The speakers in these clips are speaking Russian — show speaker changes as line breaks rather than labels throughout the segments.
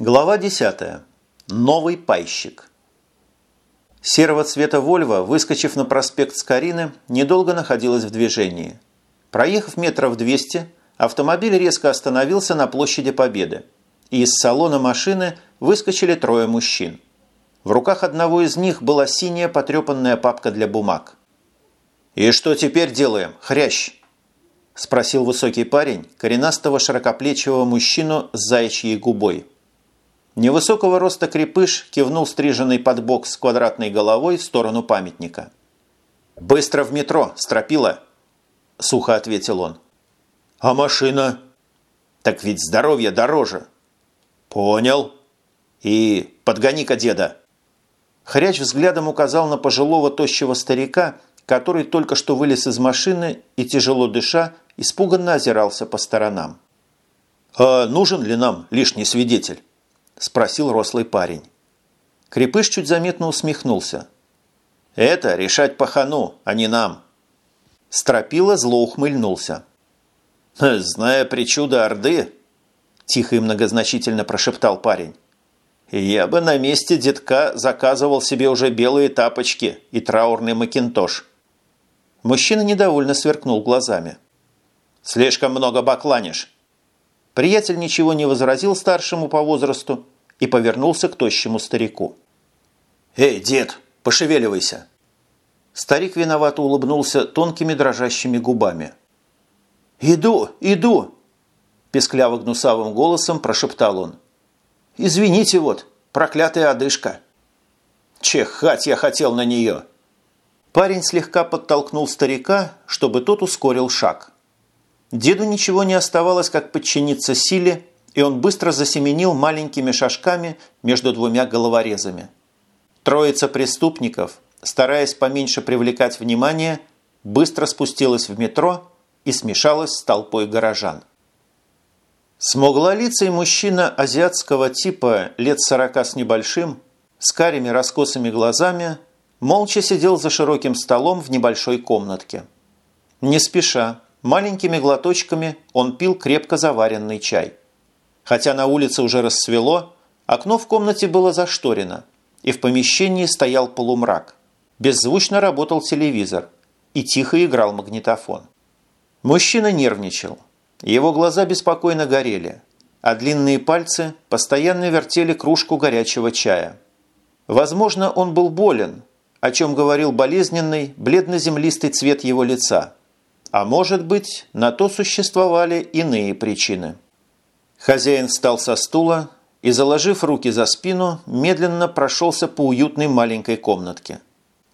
Глава 10. Новый пайщик. Серого цвета «Вольво», выскочив на проспект Скорины, недолго находилась в движении. Проехав метров 200, автомобиль резко остановился на площади Победы, и из салона машины выскочили трое мужчин. В руках одного из них была синяя потрепанная папка для бумаг. «И что теперь делаем, хрящ?» – спросил высокий парень коренастого широкоплечего мужчину с заячьей губой – Невысокого роста крепыш кивнул стриженный под бок с квадратной головой в сторону памятника. «Быстро в метро, стропила!» – сухо ответил он. «А машина?» «Так ведь здоровье дороже!» «Понял!» «И подгони-ка деда!» Хряч взглядом указал на пожилого тощего старика, который только что вылез из машины и, тяжело дыша, испуганно озирался по сторонам. «А нужен ли нам лишний свидетель?» – спросил рослый парень. Крепыш чуть заметно усмехнулся. «Это решать пахану, а не нам». Стропила зло ухмыльнулся. «Зная причуды Орды», – тихо и многозначительно прошептал парень, «я бы на месте детка заказывал себе уже белые тапочки и траурный макинтош». Мужчина недовольно сверкнул глазами. «Слишком много бакланишь. Приятель ничего не возразил старшему по возрасту и повернулся к тощему старику. «Эй, дед, пошевеливайся!» Старик виновато улыбнулся тонкими дрожащими губами. «Иду, иду!» Пескляво гнусавым голосом прошептал он. «Извините вот, проклятая одышка!» «Чихать я хотел на нее!» Парень слегка подтолкнул старика, чтобы тот ускорил шаг. Деду ничего не оставалось, как подчиниться силе, и он быстро засеменил маленькими шажками между двумя головорезами. Троица преступников, стараясь поменьше привлекать внимание, быстро спустилась в метро и смешалась с толпой горожан. Смуглолицый мужчина азиатского типа лет сорока с небольшим, с карими раскосыми глазами, молча сидел за широким столом в небольшой комнатке. Не спеша, Маленькими глоточками он пил крепко заваренный чай. Хотя на улице уже рассвело, окно в комнате было зашторено, и в помещении стоял полумрак. Беззвучно работал телевизор, и тихо играл магнитофон. Мужчина нервничал. Его глаза беспокойно горели, а длинные пальцы постоянно вертели кружку горячего чая. Возможно, он был болен, о чем говорил болезненный, бледно-землистый цвет его лица – а может быть, на то существовали иные причины. Хозяин встал со стула и, заложив руки за спину, медленно прошелся по уютной маленькой комнатке.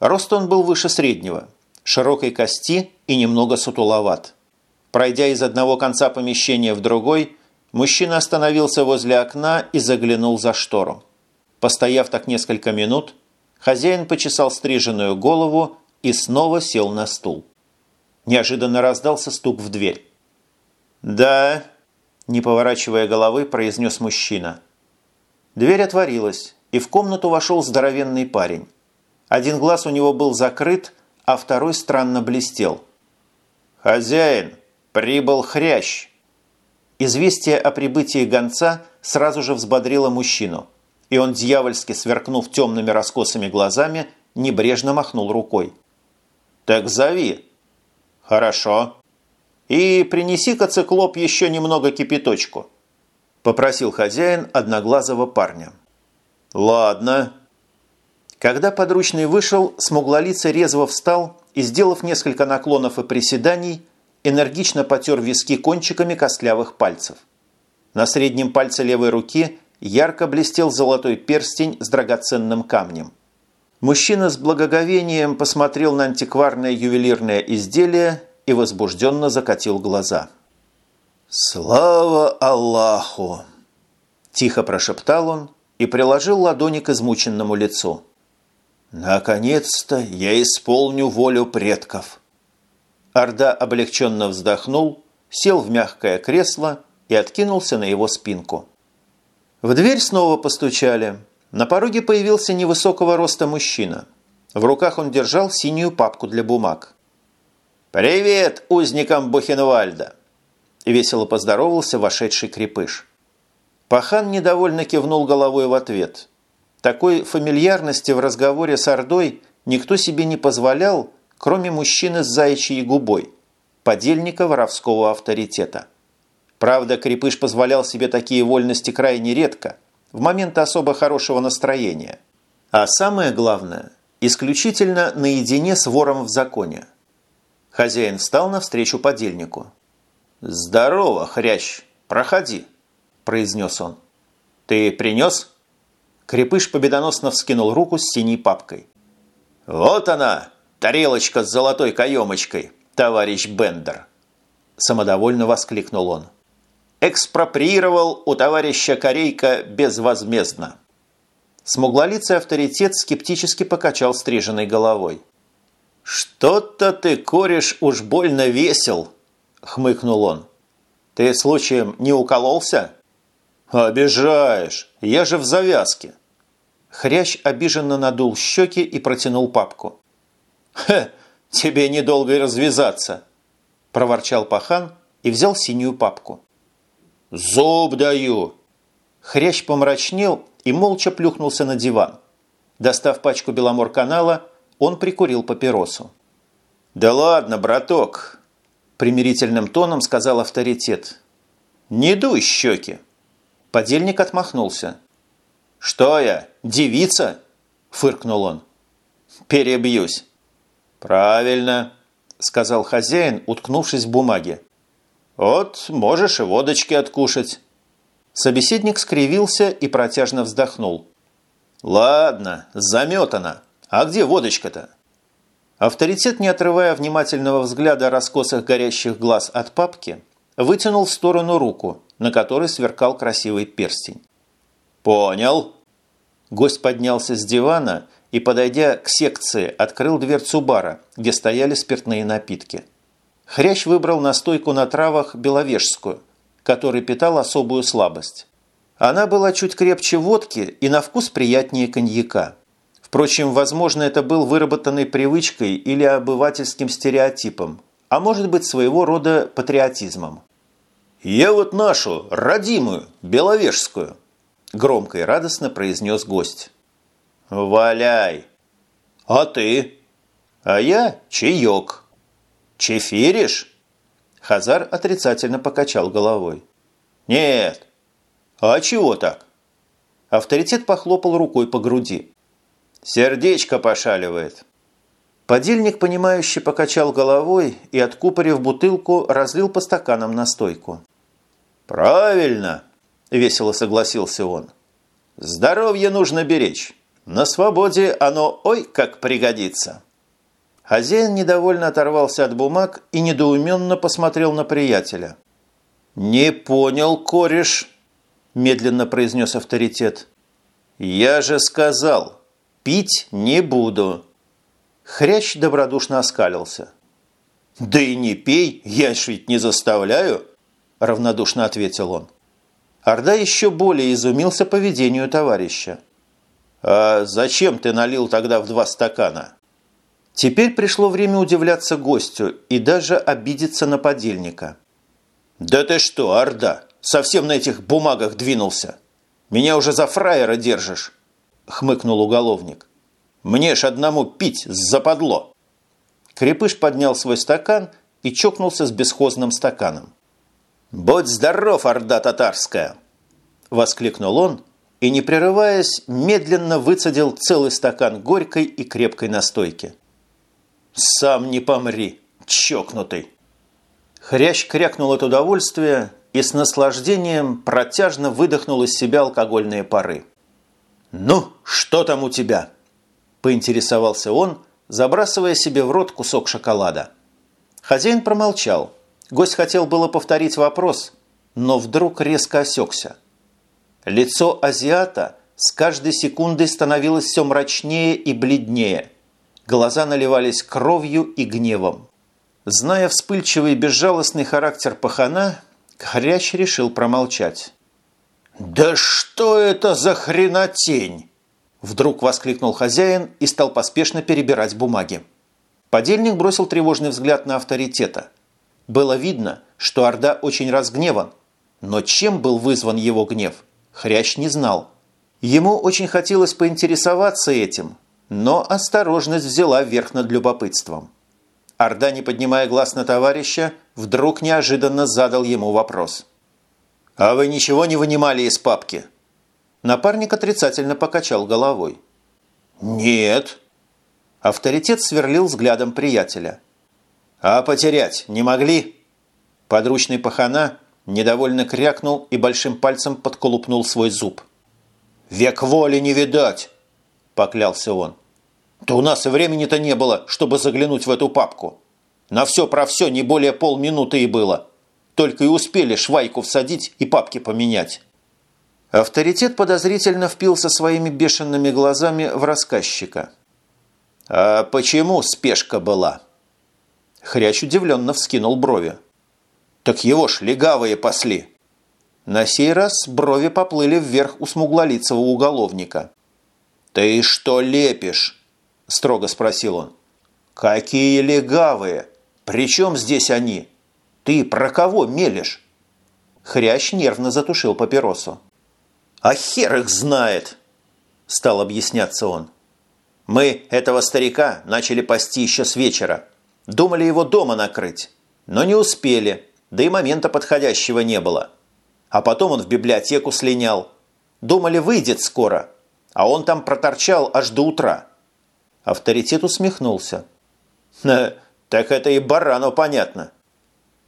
Рост он был выше среднего, широкой кости и немного сутуловат. Пройдя из одного конца помещения в другой, мужчина остановился возле окна и заглянул за штору. Постояв так несколько минут, хозяин почесал стриженную голову и снова сел на стул. Неожиданно раздался стук в дверь. «Да», – не поворачивая головы, произнес мужчина. Дверь отворилась, и в комнату вошел здоровенный парень. Один глаз у него был закрыт, а второй странно блестел. «Хозяин, прибыл хрящ!» Известие о прибытии гонца сразу же взбодрило мужчину, и он, дьявольски сверкнув темными раскосыми глазами, небрежно махнул рукой. «Так зови!» «Хорошо. И принеси-ка, циклоп, еще немного кипяточку», – попросил хозяин одноглазого парня. «Ладно». Когда подручный вышел, смуглолицый резво встал и, сделав несколько наклонов и приседаний, энергично потер виски кончиками костлявых пальцев. На среднем пальце левой руки ярко блестел золотой перстень с драгоценным камнем. Мужчина с благоговением посмотрел на антикварное ювелирное изделие и возбужденно закатил глаза. «Слава Аллаху!» Тихо прошептал он и приложил ладони к измученному лицу. «Наконец-то я исполню волю предков!» Орда облегченно вздохнул, сел в мягкое кресло и откинулся на его спинку. В дверь снова постучали – на пороге появился невысокого роста мужчина. В руках он держал синюю папку для бумаг. «Привет узникам Бухенвальда!» – весело поздоровался вошедший крепыш. Пахан недовольно кивнул головой в ответ. Такой фамильярности в разговоре с Ордой никто себе не позволял, кроме мужчины с заячьей губой, подельника воровского авторитета. Правда, Крепыш позволял себе такие вольности крайне редко, в моменты особо хорошего настроения. А самое главное, исключительно наедине с вором в законе. Хозяин встал навстречу подельнику. «Здорово, хрящ! Проходи!» произнес он. «Ты принес?» Крепыш победоносно вскинул руку с синей папкой. «Вот она, тарелочка с золотой каемочкой, товарищ Бендер!» Самодовольно воскликнул он. «Экспроприировал у товарища Корейка безвозмездно». Смуглолицый авторитет скептически покачал стриженной головой. «Что-то ты, кореш, уж больно весел!» – хмыкнул он. «Ты случаем не укололся?» «Обижаешь! Я же в завязке!» Хрящ обиженно надул щеки и протянул папку. «Хе, тебе недолго и развязаться!» – проворчал пахан и взял синюю папку. «Зуб даю!» Хрящ помрачнел и молча плюхнулся на диван. Достав пачку Беломор-канала, он прикурил папиросу. «Да ладно, браток!» – примирительным тоном сказал авторитет. «Не дуй щеки!» Подельник отмахнулся. «Что я, девица?» – фыркнул он. «Перебьюсь». «Правильно», – сказал хозяин, уткнувшись в бумаге. «Вот, можешь и водочки откушать». Собеседник скривился и протяжно вздохнул. «Ладно, заметано. А где водочка-то?» Авторитет, не отрывая внимательного взгляда раскосых горящих глаз от папки, вытянул в сторону руку – на которой сверкал красивый перстень. «Понял». Гость поднялся с дивана и, подойдя к секции, открыл дверцу бара, где стояли спиртные напитки. Хрящ выбрал настойку на травах беловежскую, который питал особую слабость. Она была чуть крепче водки и на вкус приятнее коньяка. Впрочем, возможно, это был выработанной привычкой или обывательским стереотипом, а может быть, своего рода патриотизмом. «Я вот нашу, родимую, беловежскую!» Громко и радостно произнес гость. «Валяй!» «А ты?» «А я чаек». «Чефиришь?» Хазар отрицательно покачал головой. «Нет». «А чего так?» Авторитет похлопал рукой по груди. «Сердечко пошаливает». Подельник, понимающе покачал головой и, откупорив бутылку, разлил по стаканам настойку. «Правильно!» – весело согласился он. «Здоровье нужно беречь. На свободе оно ой как пригодится!» Хозяин недовольно оторвался от бумаг и недоуменно посмотрел на приятеля. «Не понял, кореш!» – медленно произнес авторитет. «Я же сказал, пить не буду!» Хрящ добродушно оскалился. «Да и не пей, я ж ведь не заставляю!» – равнодушно ответил он. Орда еще более изумился поведению товарища. «А зачем ты налил тогда в два стакана?» Теперь пришло время удивляться гостю и даже обидеться на подельника. «Да ты что, Орда, совсем на этих бумагах двинулся? Меня уже за фраера держишь!» – хмыкнул уголовник. «Мне ж одному пить западло!» Крепыш поднял свой стакан и чокнулся с бесхозным стаканом. «Будь здоров, орда татарская!» – воскликнул он и, не прерываясь, медленно выцедил целый стакан горькой и крепкой настойки. «Сам не помри, чокнутый!» Хрящ крякнул от удовольствия и с наслаждением протяжно выдохнул из себя алкогольные пары. «Ну, что там у тебя?» – поинтересовался он, забрасывая себе в рот кусок шоколада. Хозяин промолчал – Гость хотел было повторить вопрос, но вдруг резко осекся. Лицо азиата с каждой секундой становилось все мрачнее и бледнее. Глаза наливались кровью и гневом. Зная вспыльчивый и безжалостный характер пахана, Хрящ решил промолчать. «Да что это за хренотень?» Вдруг воскликнул хозяин и стал поспешно перебирать бумаги. Подельник бросил тревожный взгляд на авторитета – было видно, что Орда очень разгневан. Но чем был вызван его гнев, Хрящ не знал. Ему очень хотелось поинтересоваться этим, но осторожность взяла верх над любопытством. Орда, не поднимая глаз на товарища, вдруг неожиданно задал ему вопрос. «А вы ничего не вынимали из папки?» Напарник отрицательно покачал головой. «Нет». Авторитет сверлил взглядом приятеля. «А потерять не могли?» Подручный пахана недовольно крякнул и большим пальцем подколупнул свой зуб. «Век воли не видать!» – поклялся он. «Да у нас и времени-то не было, чтобы заглянуть в эту папку. На все про все не более полминуты и было. Только и успели швайку всадить и папки поменять». Авторитет подозрительно впился своими бешеными глазами в рассказчика. «А почему спешка была?» Хряч удивленно вскинул брови. «Так его ж легавые пасли!» На сей раз брови поплыли вверх у смуглолицего уголовника. «Ты что лепишь?» – строго спросил он. «Какие легавые? Причем здесь они? Ты про кого мелешь?» Хрящ нервно затушил папиросу. «А хер их знает!» – стал объясняться он. «Мы этого старика начали пасти еще с вечера. Думали его дома накрыть, но не успели, да и момента подходящего не было. А потом он в библиотеку слинял. Думали, выйдет скоро, а он там проторчал аж до утра». Авторитет усмехнулся. «Так это и барану понятно».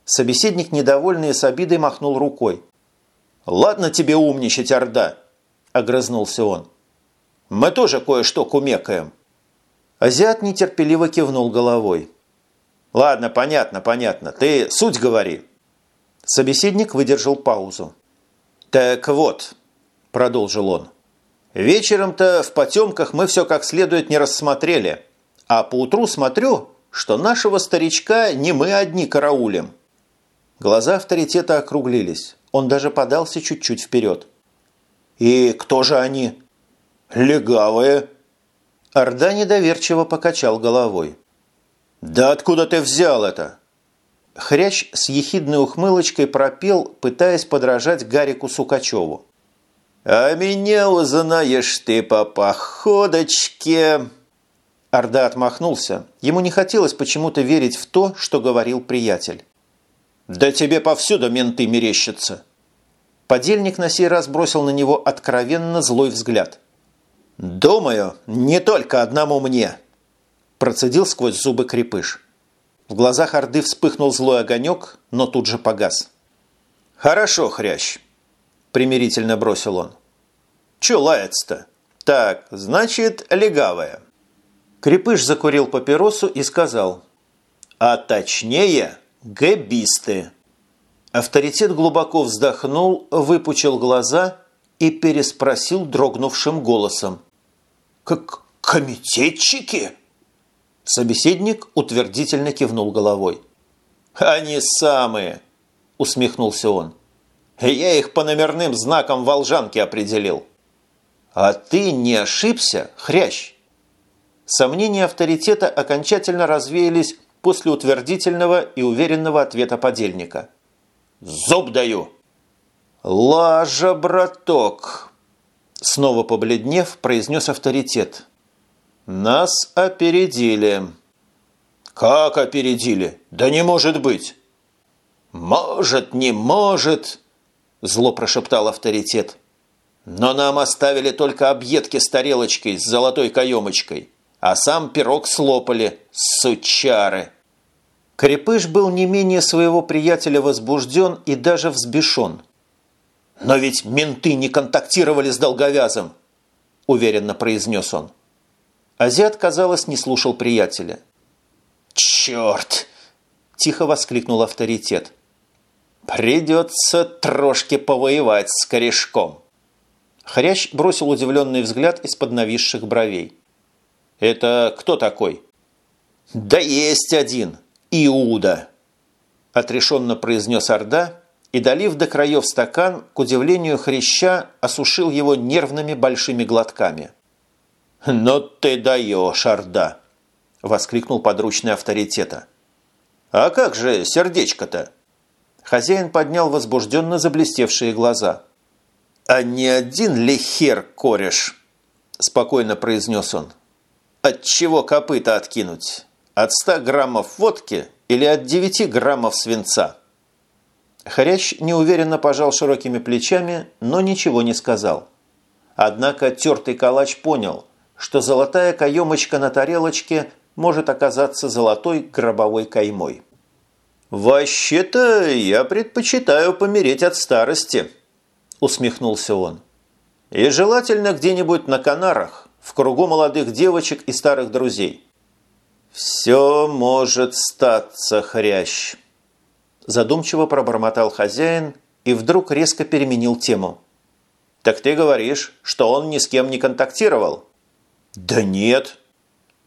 Собеседник, недовольный с обидой, махнул рукой. «Ладно тебе умничать, Орда!» – огрызнулся он. «Мы тоже кое-что кумекаем». Азиат нетерпеливо кивнул головой. «Ладно, понятно, понятно. Ты суть говори». Собеседник выдержал паузу. «Так вот», – продолжил он, – «вечером-то в потемках мы все как следует не рассмотрели, а поутру смотрю, что нашего старичка не мы одни караулем». Глаза авторитета округлились. Он даже подался чуть-чуть вперед. «И кто же они?» «Легавые». Орда недоверчиво покачал головой. «Да откуда ты взял это?» Хрящ с ехидной ухмылочкой пропел, пытаясь подражать Гарику Сукачеву. «А меня узнаешь ты по походочке!» Орда отмахнулся. Ему не хотелось почему-то верить в то, что говорил приятель. «Да тебе повсюду менты мерещатся!» Подельник на сей раз бросил на него откровенно злой взгляд. «Думаю, не только одному мне!» Процедил сквозь зубы крепыш. В глазах Орды вспыхнул злой огонек, но тут же погас. «Хорошо, хрящ!» Примирительно бросил он. «Чё лаяться-то? Так, значит, легавая!» Крепыш закурил папиросу и сказал. «А точнее, Гэбисты. Авторитет глубоко вздохнул, выпучил глаза и переспросил дрогнувшим голосом. «Как комитетчики?» Собеседник утвердительно кивнул головой. «Они самые!» – усмехнулся он. «Я их по номерным знакам волжанки определил». «А ты не ошибся, хрящ?» Сомнения авторитета окончательно развеялись после утвердительного и уверенного ответа подельника. «Зуб даю!» «Лажа, браток!» Снова побледнев, произнес авторитет. «Нас опередили». «Как опередили? Да не может быть!» «Может, не может!» Зло прошептал авторитет. «Но нам оставили только объедки с тарелочкой с золотой каемочкой а сам пирог слопали, сучары. Крепыш был не менее своего приятеля возбужден и даже взбешен. «Но ведь менты не контактировали с долговязом», – уверенно произнес он. Азиат, казалось, не слушал приятеля. «Черт!» – тихо воскликнул авторитет. «Придется трошки повоевать с корешком». Хрящ бросил удивленный взгляд из-под нависших бровей. «Это кто такой?» «Да есть один, Иуда», – отрешенно произнес Орда и, долив до краев стакан, к удивлению хряща, осушил его нервными большими глотками. «Но ты даешь, Орда!» – воскликнул подручный авторитета. «А как же сердечко-то?» Хозяин поднял возбужденно заблестевшие глаза. «А не один ли хер кореш?» – спокойно произнес он. «От чего копыта откинуть? От ста граммов водки или от девяти граммов свинца?» Хорящ неуверенно пожал широкими плечами, но ничего не сказал. Однако тертый калач понял, что золотая каемочка на тарелочке может оказаться золотой гробовой каймой. «Вообще-то я предпочитаю помереть от старости», – усмехнулся он. «И желательно где-нибудь на Канарах, в кругу молодых девочек и старых друзей». «Все может статься, хрящ», – задумчиво пробормотал хозяин и вдруг резко переменил тему. «Так ты говоришь, что он ни с кем не контактировал?» «Да нет».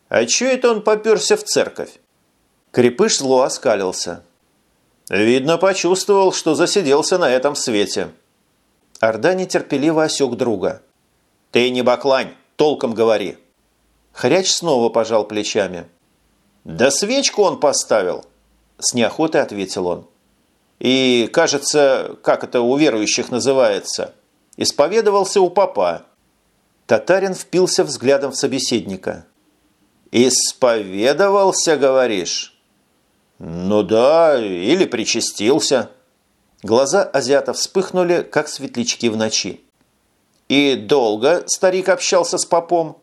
«А чё это он попёрся в церковь?» Крепыш зло оскалился. «Видно, почувствовал, что засиделся на этом свете». Орда нетерпеливо осек друга. «Ты не баклань, толком говори». Хряч снова пожал плечами. «Да свечку он поставил!» С неохотой ответил он. «И, кажется, как это у верующих называется, исповедовался у папа». Татарин впился взглядом в собеседника. «Исповедовался, говоришь?» «Ну да, или причастился». Глаза азиата вспыхнули, как светлячки в ночи. «И долго старик общался с попом?»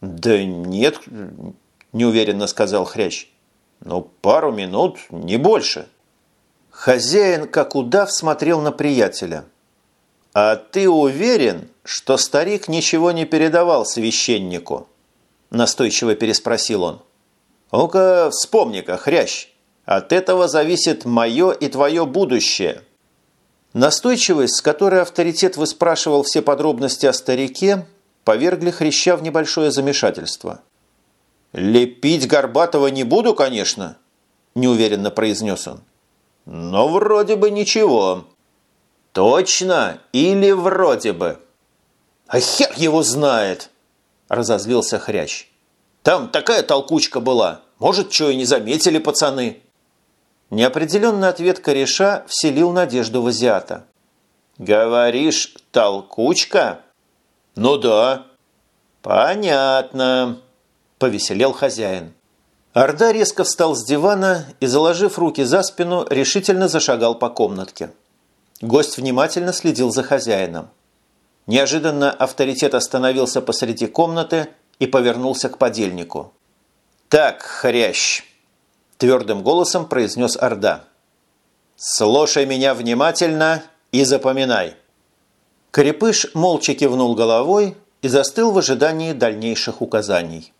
«Да нет», – неуверенно сказал Хрящ. «Ну, пару минут, не больше». Хозяин, как удав, смотрел на приятеля. «А ты уверен, что старик ничего не передавал священнику?» Настойчиво переспросил он. «Ну-ка, вспомни-ка, Хрящ, от этого зависит мое и твое будущее». Настойчивость, с которой авторитет выспрашивал все подробности о старике, повергли Хряща в небольшое замешательство. «Лепить Горбатого не буду, конечно», – неуверенно произнес он. «Но вроде бы ничего». «Точно или вроде бы?» «А хер его знает!» – разозлился Хрящ. «Там такая толкучка была. Может, что и не заметили пацаны». Неопределенный ответ кореша вселил надежду в азиата. «Говоришь, толкучка?» «Ну да». «Понятно», – повеселел хозяин. Орда резко встал с дивана и, заложив руки за спину, решительно зашагал по комнатке. Гость внимательно следил за хозяином. Неожиданно авторитет остановился посреди комнаты и повернулся к подельнику. «Так, хрящ!» Твердым голосом произнес Орда. «Слушай меня внимательно и запоминай». Крепыш молча кивнул головой и застыл в ожидании дальнейших указаний.